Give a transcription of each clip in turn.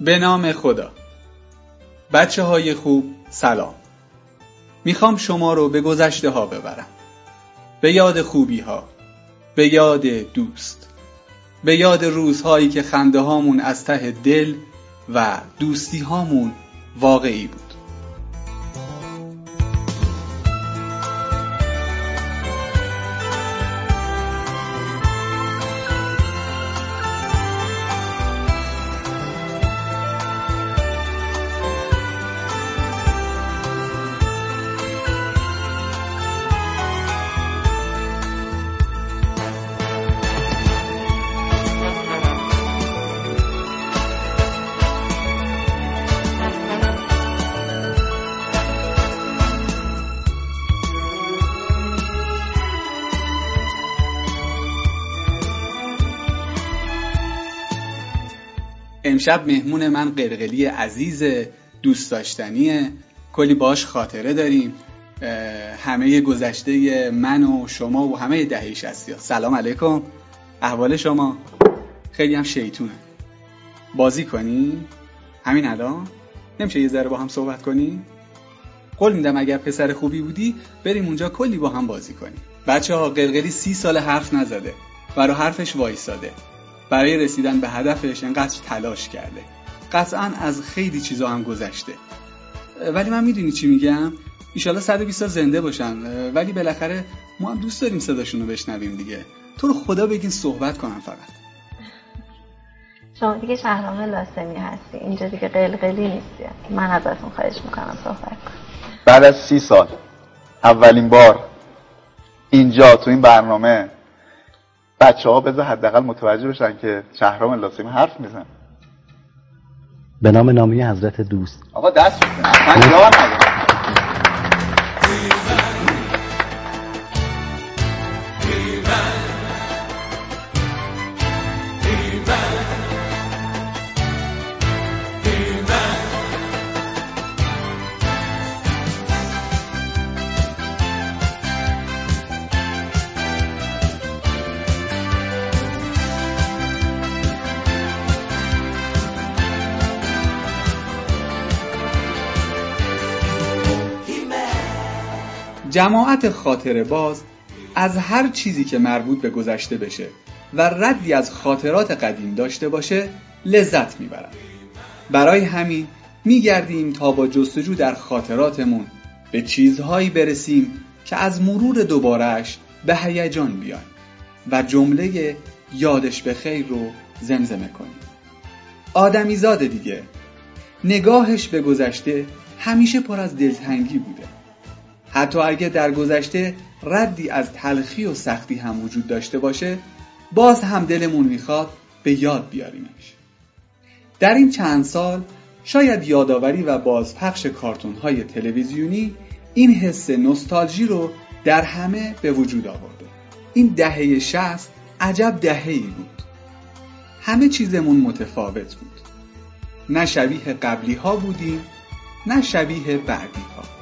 به نام خدا. بچه های خوب سلام. می‌خوام شما رو به گذشته ها ببرم. به یاد خوبی ها به یاد دوست به یاد روزهایی که خنده هامون از ته دل و دوستی هامون واقعی بود. امشب مهمون من قرقلی عزیز دوست داشتنیه کلی باش خاطره داریم. همه گذشته من و شما و همه دهه شستی سلام علیکم. احوال شما؟ خیلی هم شیطونه. بازی کنی؟ همین الان؟ نمیشه یه ذره با هم صحبت کنی؟ قول میدم اگر پسر خوبی بودی بریم اونجا کلی با هم بازی کنیم. بچه ها قلقلی سی سال حرف نزده برا حرفش وایستاده برای رسیدن به هدفش انقدر تلاش کرده. قطعا از خیلی چیزا هم گذشته. ولی من می‌دونی چی میگم؟ ایشالا 120 سال زنده باشن ولی بالاخره ما هم دوست داریم صداشون رو بشنویم دیگه. تو رو خدا بگین صحبت کنم فقط. شما دیگه شهرام لاسمی هستی. اینجا دیگه قلقلی نیستی. من ازتون خواهش می‌کنم صحبت کن بعد از سی سال اولین بار اینجا تو این برنامه بچه ها بذار حداقل متوجه بشن که شهرام لاسمی حرف میزن به نام نامی حضرت دوست. آقا دست من جماعت خاطر باز از هر چیزی که مربوط به گذشته بشه و ردی از خاطرات قدیم داشته باشه لذت می‌برن برای همین میگردیم تا با جستجو در خاطراتمون به چیزهایی برسیم که از مرور دوبارهش به هیجان بیان و جمله یادش به خیر رو زمزمه کنیم. آدمیزاد دیگه نگاهش به گذشته همیشه پر از دلتنگی بوده. حتی اگه در گذشته ردی از تلخی و سختی هم وجود داشته باشه باز هم دلمون می‌خواد به یاد بیاریمش. در این چند سال شاید یادآوری و بازپخش کارتون های تلویزیونی این حس نوستالژی رو در همه به وجود آورده. این دهه شست عجب دهه‌ای بود. همه چیزمون متفاوت بود. نه شبیه قبلی ها بودیم نه شبیه بعدی ها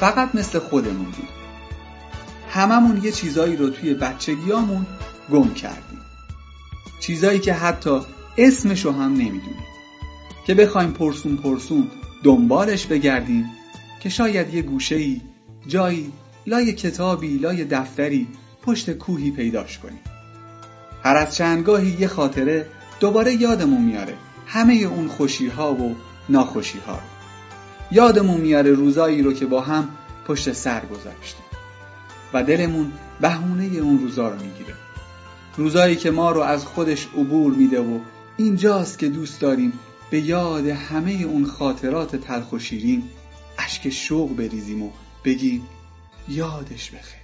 فقط مثل خودمون بود. هممون یه چیزایی رو توی بچگیامون گم کردیم. چیزایی که حتی اسمشو هم نمی‌دونیم. که بخوایم پرسون پرسون دنبالش بگردیم که شاید یه گوشه‌ای جایی لای کتابی لای دفتری پشت کوهی پیداش کنیم. هر از چندگاهی یه خاطره دوباره یادمون میاره همه اون خوشیها و ناخوشیها رو. یادمون میاره روزایی رو که با هم پشت سر گذاشتیم و دلمون بهونه اون روزا رو می‌گیره. روزایی که ما رو از خودش عبور میده و اینجاست که دوست داریم به یاد همه اون خاطرات تلخ و شیرین اشک شوق بریزیم و بگیم یادش بخیر.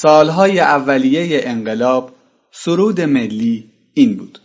سالهای اولیه انقلاب سرود ملی این بود.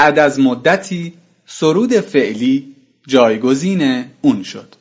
بعد از مدتی سرود فعلی جایگزین اون شد.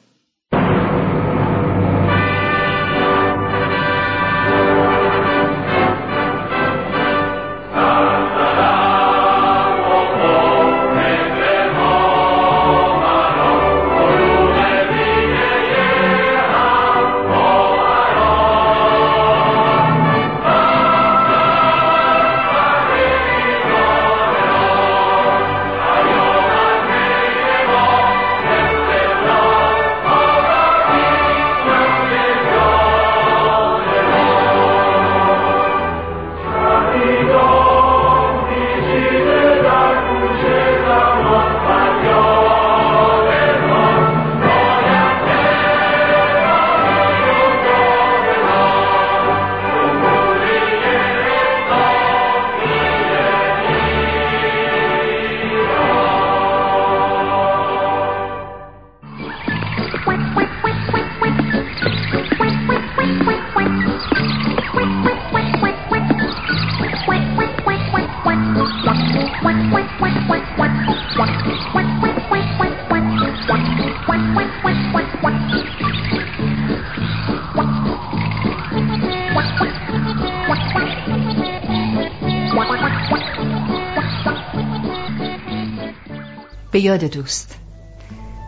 به یاد دوست.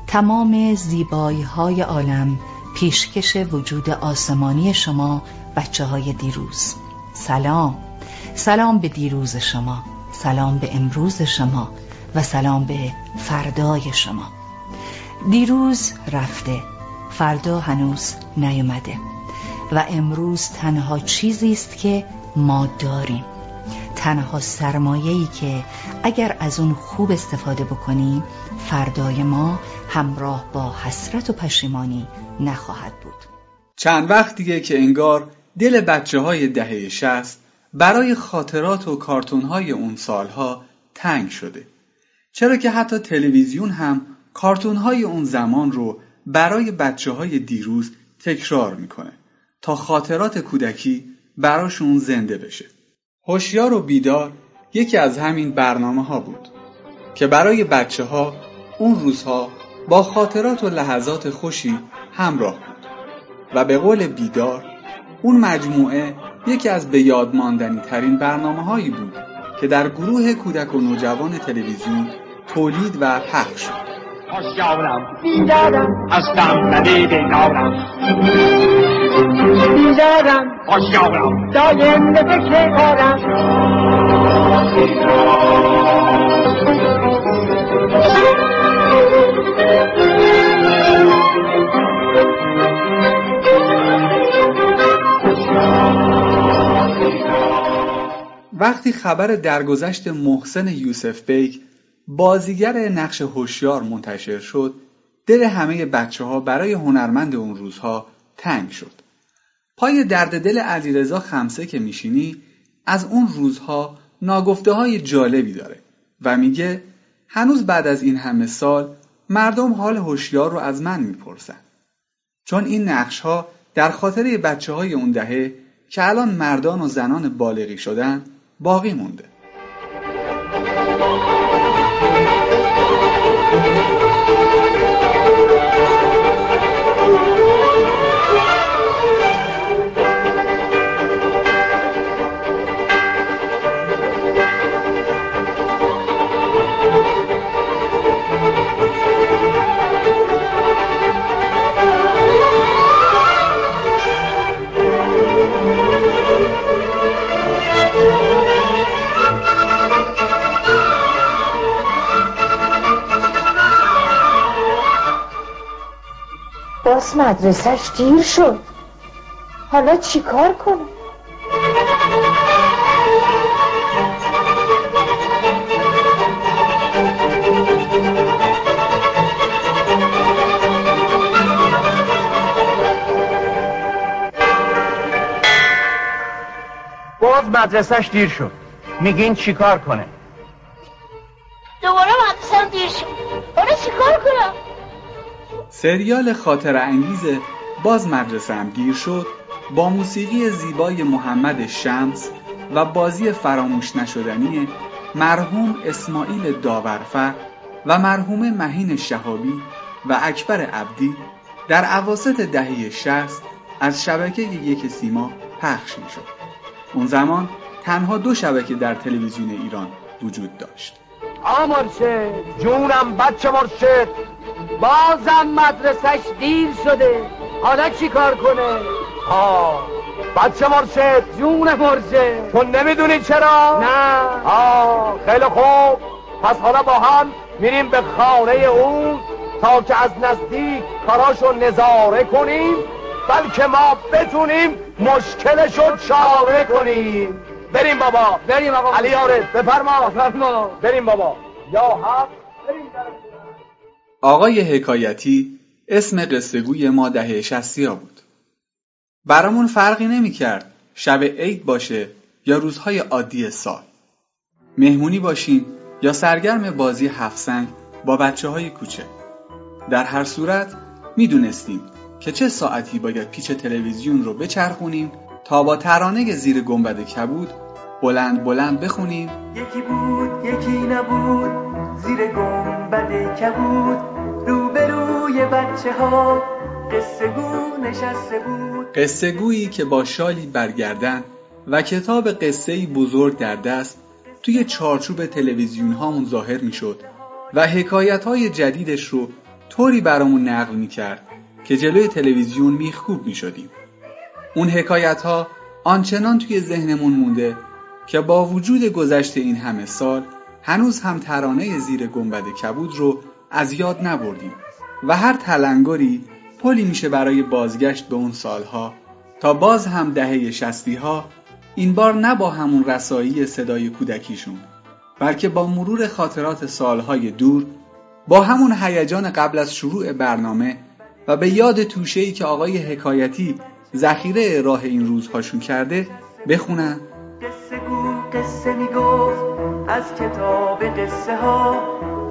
تمام زیبایی های عالم پیشکش وجود آسمانی شما بچه های دیروز. سلام. سلام به دیروز شما. سلام به امروز شما. و سلام به فردای شما. دیروز رفته. فردا هنوز نیومده. و امروز تنها چیزی است که ما داریم. تنها سرمایه‌ای که اگر از اون خوب استفاده بکنیم فردای ما همراه با حسرت و پشیمانی نخواهد بود. چند وقت دیگه که انگار دل بچه های دهه شست برای خاطرات و کارتون های اون سالها تنگ شده. چرا که حتی تلویزیون هم کارتون های اون زمان رو برای بچه های دیروز تکرار می‌کنه تا خاطرات کودکی براشون زنده بشه. هوشیار و بیدار یکی از همین برنامه ها بود که برای بچه ها اون روزها با خاطرات و لحظات خوشی همراه بود و به قول بیدار اون مجموعه یکی از به یاد ترین برنامه هایی بود که در گروه کودک و نوجوان تلویزیون تولید و پخش شد. بیدارم هستم ولی بیدارم هوشیارم دایم به فکر کارم وقتی خبر درگذشت محسن یوسف بیک بازیگر نقش هوشیار منتشر شد دل همه بچه ها برای هنرمند اون روزها تنگ شد. پای درد دل علیرضا خمسه که میشینی از اون روزها ناگفته های جالبی داره و میگه هنوز بعد از این همه سال مردم حال هوشیار رو از من می‌پرسن. چون این نقش ها در خاطر بچه های اون دهه که الان مردان و زنان بالغی شدن باقی مونده. باز مدرسهش دیر شد. حالا چیکار کنه باز مدرسهش دیر شد. میگین چیکار کنه؟ سریال خاطر انگیز باز مدرسه هم دیر شد با موسیقی زیبای محمد شمس و بازی فراموش نشدنی مرحوم اسماعیل داورفر و مرحوم مهین شهابی و اکبر عبدی در عواسط دهه 60 از شبکه یک سیما پخش می شد. اون زمان تنها دو شبکه در تلویزیون ایران وجود داشت. آ مرشد جونم بچه مرشد بازم مدرسش دیر شده. حالا چی کار کنه؟ آه بچه مرشد جون مرشد تو نمی‌دونی چرا؟ نه. آه خیلی خوب. پس حالا با هم میریم به خانه اون تا که از نزدیک کاراشو نظاره کنیم بلکه ما بتونیم مشکلشو چاره کنیم. بریم بابا. بریم آقا علی آرد بفرما. بفرما. بریم بابا. یا حق. بریم آقای حکایتی اسم قصهگوی ما دهه شستی ها بود. برامون فرقی نمی کرد شب عید باشه یا روزهای عادی سال. مهمونی باشیم یا سرگرم بازی هفسنگ با بچه های کوچه. در هر صورت می‌دونستیم که چه ساعتی باید پیچ تلویزیون رو بچرخونیم تا با ترانه زیر گنبد کبود بلند بلند بخونیم یکی بود یکی نبود زیر گنبد کبود بچه ها قصه بود قصه گویی که با شالی برگردن و کتاب قصه بزرگ در دست توی چارچوب تلویزیون هامون ظاهر می شد و حکایت های جدیدش رو طوری برامون نقل می کرد که جلوی تلویزیون میخکوب می شدیم. اون حکایت ها آنچنان توی ذهنمون مونده که با وجود گذشت این همه سال هنوز هم ترانه زیر گنبد کبود رو از یاد نبردیم و هر تلنگری پلی میشه برای بازگشت به اون سالها. تا باز هم دهه شستی ها این بار نه با همون رسایی صدای کودکیشون بلکه با مرور خاطرات سالهای دور با همون هیجان قبل از شروع برنامه و به یاد توشه‌ای که آقای حکایتی ذخیره راه این روزهاشون کرده بخونن قصه گو قصه می‌گفت از کتاب قصه ها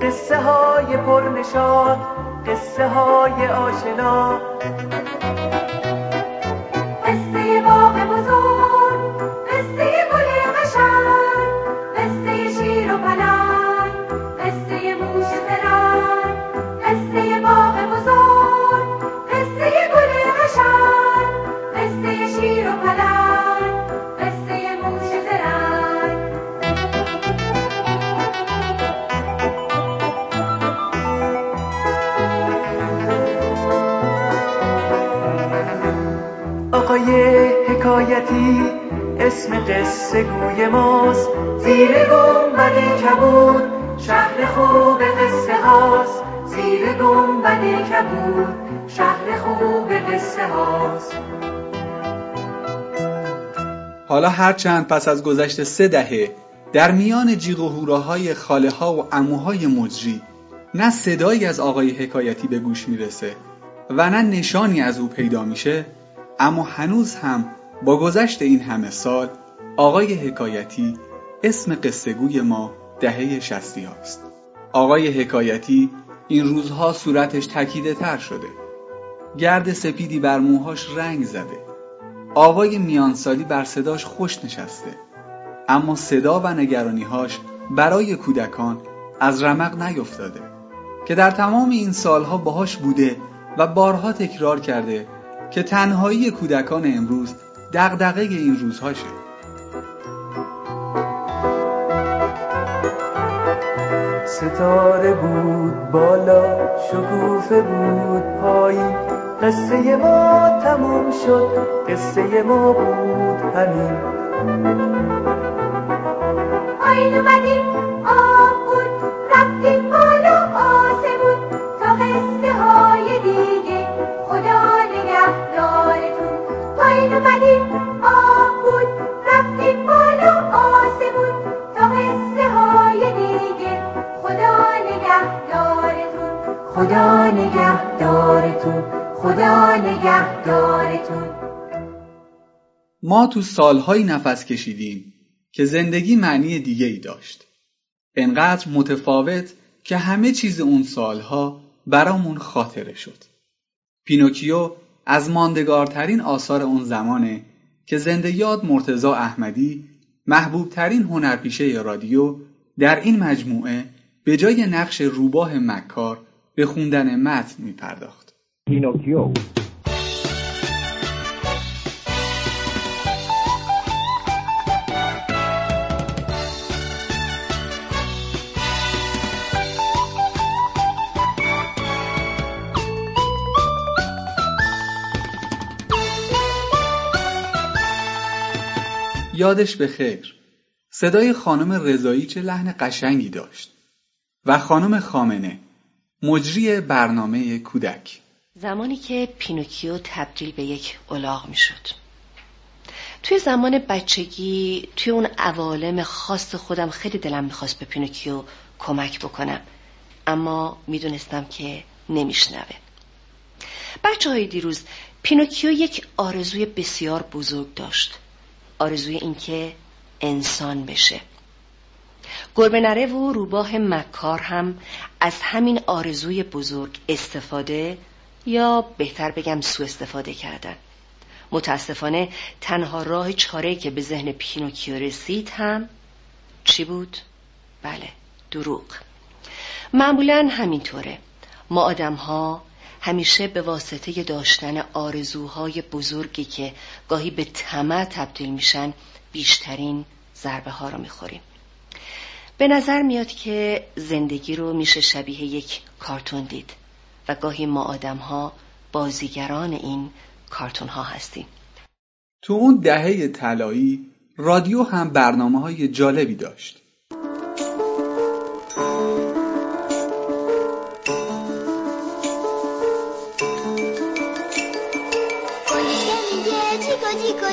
قصه های پرنشاد قصه های آشنا. حکایتی اسم قصه گوی ماست. زیر گنبد کبود شهر خوب قصه هاست. زیر گنبد کبود شهر خوب قصه هاست. حالا هرچند پس از گذشت سه دهه در میان جیغ و هوراهای خاله ها و عموهای مجری نه صدایی از آقای حکایتی به گوش می‌رسه و نه نشانی از او پیدا میشه اما هنوز هم با گذشت این همه سال آقای حکایتی اسم قصهگوی ما دهه شستی هاست. آقای حکایتی این روزها صورتش تکیده تر شده. گرد سپیدی بر موهاش رنگ زده. آوای میانسالی بر صداش خوش نشسته. اما صدا و نگرانیهاش برای کودکان از رمق نیفتاده. که در تمام این سالها باهاش بوده و بارها تکرار کرده که تنهایی کودکان امروز دغدغه این روزهاشه ستاره بود بالا شکوفه بود پایین قصه ما تموم شد قصه ما بود همین. پایین اومدیم ما تو سالهایی نفس کشیدیم که زندگی معنی دیگه ای داشت. انقدر متفاوت که همه چیز اون سالها برامون خاطره شد. پینوکیو از ماندگارترین آثار اون زمانه که زنده یاد مرتزا احمدی محبوبترین هنرپیشه رادیو در این مجموعه به جای نقش روباه مکار به خوندن متن می پرداخت. پینوکیو. یادش به خیر. صدای خانم رضایی چه لحن قشنگی داشت. و خانم خامنه مجری برنامه کودک. زمانی که پینوکیو تبدیل به یک الاغ می شد توی زمان بچگی توی اون عوالم خاص خودم خیلی دلم می‌خواست به پینوکیو کمک بکنم. اما می‌دونستم که نمیشنوه. بچه های دیروز پینوکیو یک آرزوی بسیار بزرگ داشت. آرزوی اینکه انسان بشه. گربه نره و روباه مکار هم از همین آرزوی بزرگ استفاده یا بهتر بگم سو استفاده کردن. متاسفانه تنها راه چاره که به ذهن پینوکیو رسید هم چی بود؟ بله دروغ. معمولا همینطوره. ما آدم ها همیشه به واسطه داشتن آرزوهای بزرگی که گاهی به طمع تبدیل میشن بیشترین ضربه ها رو می‌خوریم. به نظر میاد که زندگی رو میشه شبیه یک کارتون دید و گاهی ما آدم ها بازیگران این کارتون ها هستیم. تو اون دهه طلایی رادیو هم برنامه های جالبی داشت.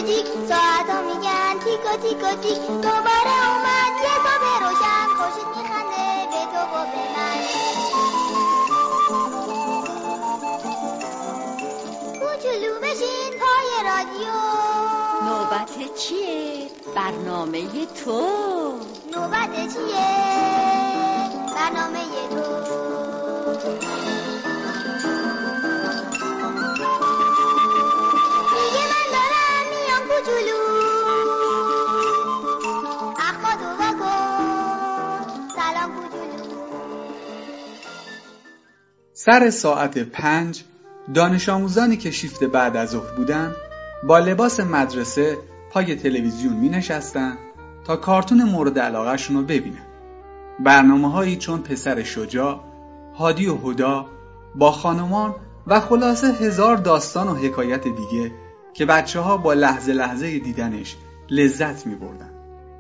ساعتا میگن تیکا تیکا تیک دوباره اومد یه صبح روشن خوشت میخنده به تو و به من. کوچولو بشین پای رادیو. نوبت چیه؟ برنامه تو. نوبت چیه؟ برنامه تو. سر ساعت پنج دانش آموزانی که شیفت بعد از ظهر بودن با لباس مدرسه پای تلویزیون می نشستن تا کارتون مورد علاقهشون رو ببینن برنامه هایی چون پسر شجاع، هادی و هدا، با خانمان و خلاصه هزار داستان و حکایت دیگه که بچه ها با لحظه لحظه دیدنش لذت می بردن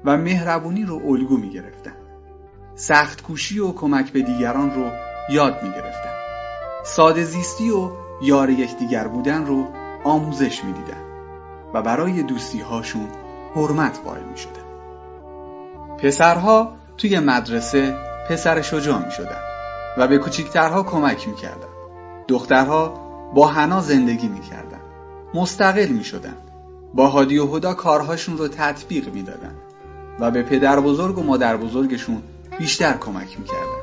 و مهربونی رو الگو می گرفتن. سخت کوشی و کمک به دیگران رو یاد می گرفتن. ساده زیستی و یار یکدیگر بودن رو آموزش می دیدن و برای دوستی هاشون حرمت قائل می شدن. پسرها توی مدرسه پسر شجاع می شدن و به کوچیکترها کمک می کردن. دخترها با حنا زندگی می کردن. مستقل می شدن. با هادی و هدا کارهاشون رو تطبیق می دادن و به پدر بزرگ و مادر بزرگشون بیشتر کمک می کردن.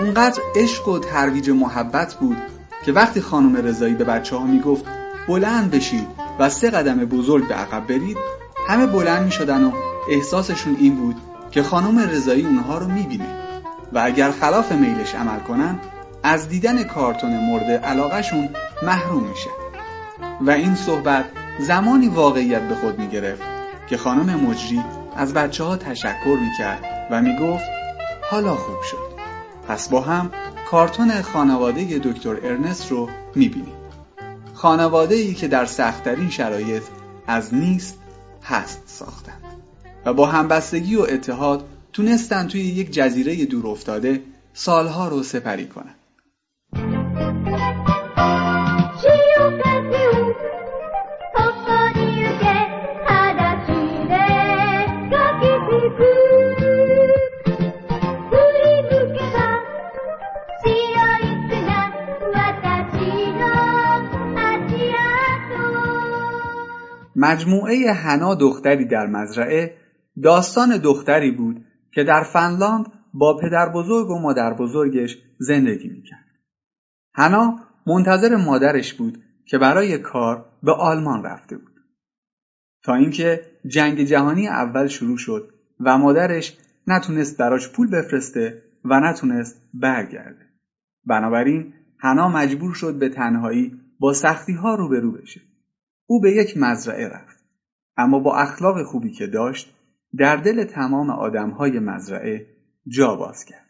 اونقدر عشق و ترویج محبت بود که وقتی خانم رضایی به بچه ها می گفت بلند بشید و سه قدم بزرگ به عقب برید همه بلند می شدن و احساسشون این بود که خانم رضایی اونها رو می بینه و اگر خلاف میلش عمل کنن از دیدن کارتون مورد علاقهشون محروم میشه. و این صحبت زمانی واقعیت به خود می گرفت که خانم مجری از بچه ها تشکر می کرد و می گفت حالا خوب شد. پس با هم کارتون خانواده دکتر ارنست رو می بینیم خانواده ای که در سختترین شرایط از نیست هست ساختند و با همبستگی و اتحاد تونستن توی یک جزیره دور افتاده سالها رو سپری کنند. مجموعه هنا دختری در مزرعه داستان دختری بود که در فنلاند با پدر بزرگ و مادر بزرگش زندگی می‌کرد. هنا منتظر مادرش بود که برای کار به آلمان رفته بود. تا اینکه جنگ جهانی اول شروع شد و مادرش نتونست براش پول بفرسته و نتونست برگرده. بنابراین هنا مجبور شد به تنهایی با سختی ها روبرو بشه. او به یک مزرعه رفت. اما با اخلاق خوبی که داشت در دل تمام آدمهای مزرعه جا باز کرد.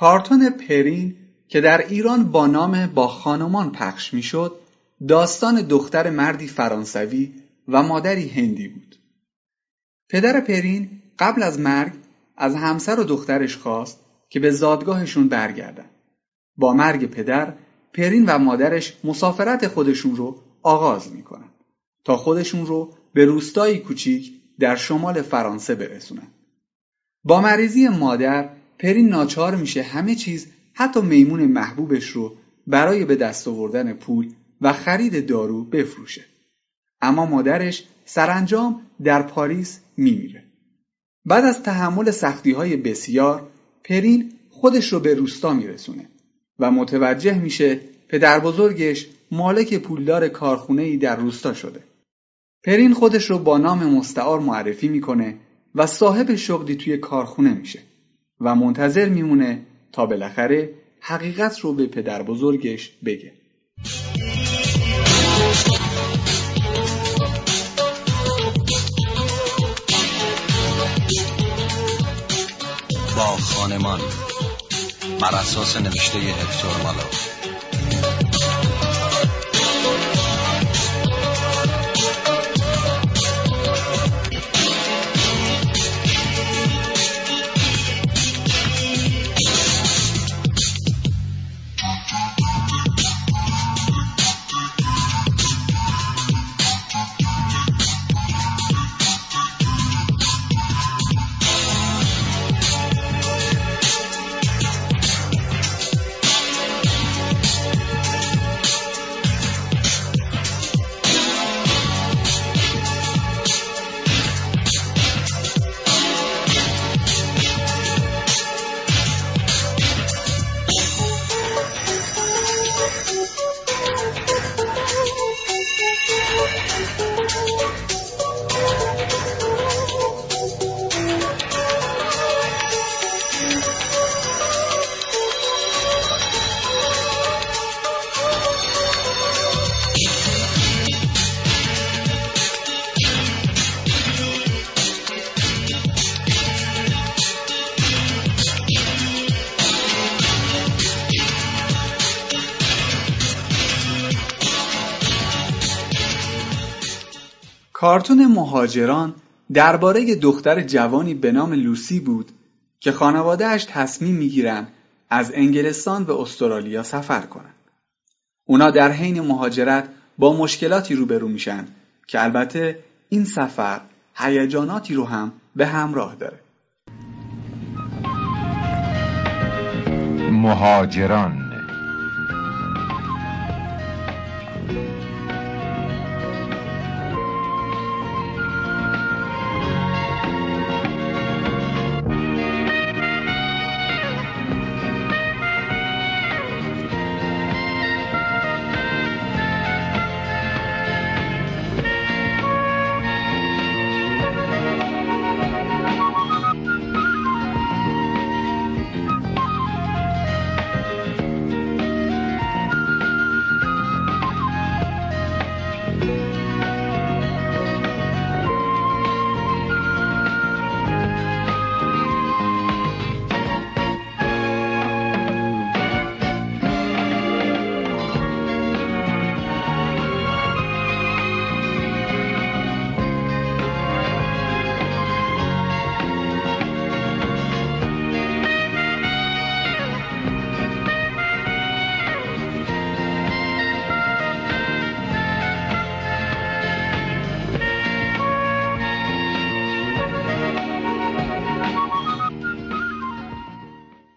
کارتون پرین که در ایران با نام با خانمان پخش می‌شد داستان دختر مردی فرانسوی و مادری هندی بود. پدر پرین قبل از مرگ از همسر و دخترش خواست که به زادگاهشون برگردن. با مرگ پدر پرین و مادرش مسافرت خودشون رو آغاز می‌کنن تا خودشون رو به روستایی کوچیک در شمال فرانسه برسونن. با مریضی مادر پرین ناچار میشه همه چیز حتی میمون محبوبش رو برای به دست آوردن پول و خرید دارو بفروشه. اما مادرش سرانجام در پاریس میمیره. بعد از تحمل سختی های بسیار پرین خودش رو به روستا میرسونه و متوجه میشه پدر بزرگش مالک پولدار کارخونه ای در روستا شده. پرین خودش رو با نام مستعار معرفی می‌کنه و صاحب شغلی توی کارخونه میشه. و منتظر میمونه تا بالاخره حقیقت رو به پدر بزرگش بگه. با خانمان بر اساس نوشته هکتور مالو مهاجران درباره دختر جوانی به نام لوسی بود که خانوادهش تصمیم می‌گیرن از انگلستان به استرالیا سفر کنند. اونا در حین مهاجرت با مشکلاتی روبرو میشن که البته این سفر هیجاناتی رو هم به همراه داره. مهاجران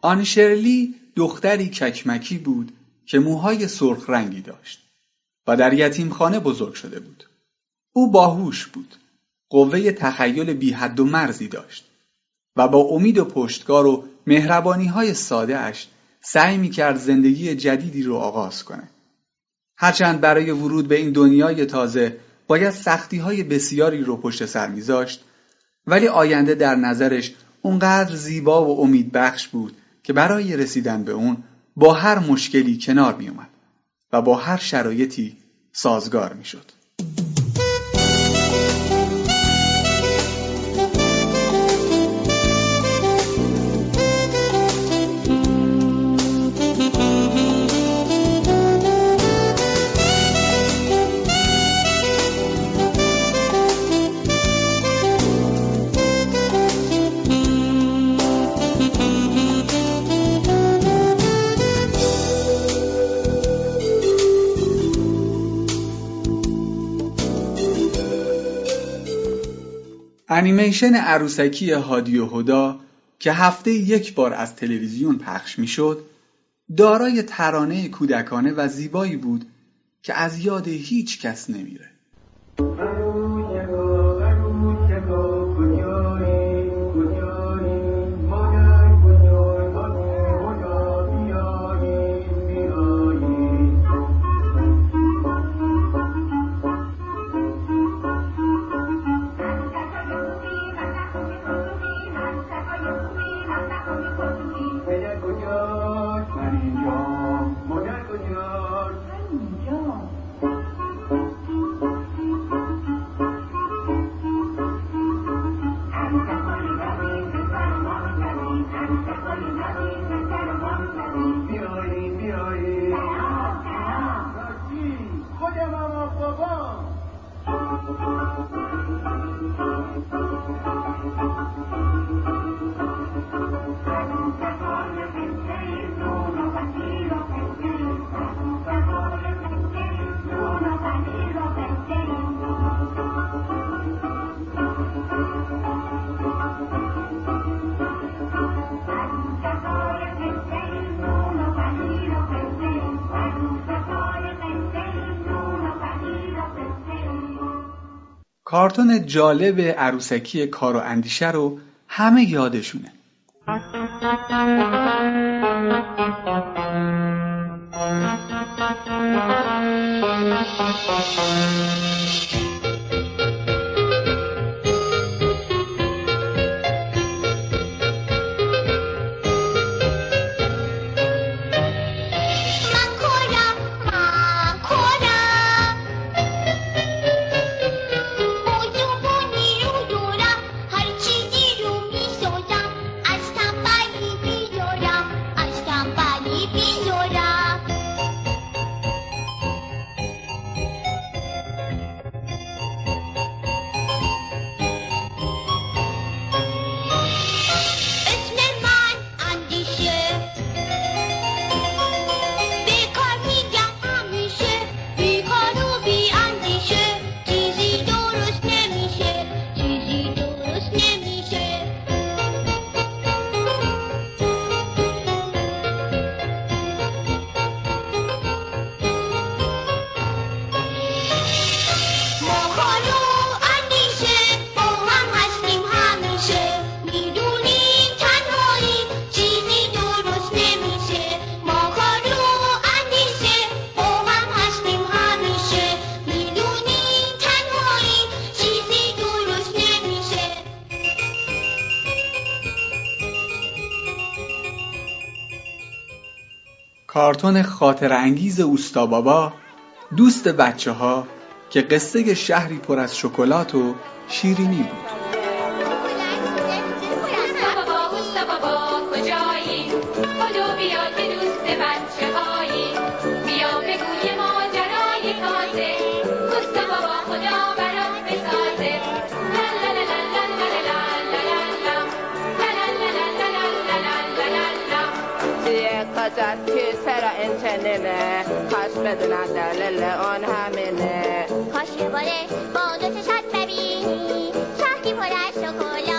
آنشرلی دختری ککمکی بود که موهای سرخ رنگی داشت و در یتیمخانه بزرگ شده بود. او باهوش بود. قوه تخیل بی حد و مرزی داشت و با امید و پشتگار و مهربانی های ساده اش سعی می کرد زندگی جدیدی رو آغاز کنه. هرچند برای ورود به این دنیای تازه باید سختی های بسیاری رو پشت سر میذاشت ولی آینده در نظرش اونقدر زیبا و امید بخش بود که برای رسیدن به اون با هر مشکلی کنار می اومد و با هر شرایطی سازگار می شد. انیمیشن عروسکی هادی و هدا که هفته یک بار از تلویزیون پخش می‌شد دارای ترانه کودکانه و زیبایی بود که از یاد هیچ کس نمیره. کارتون جالب عروسکی کار و اندیشه رو همه یادشونه. کارتون خاطر انگیز اوستا بابا دوست بچه ها که قصه شهری پر از شکلات و شیرینی بود. خجت این چنینه کاش بدونم دلیل اون همینه. کاش یه باره با دو چشات ببینی. شهری پر از شکل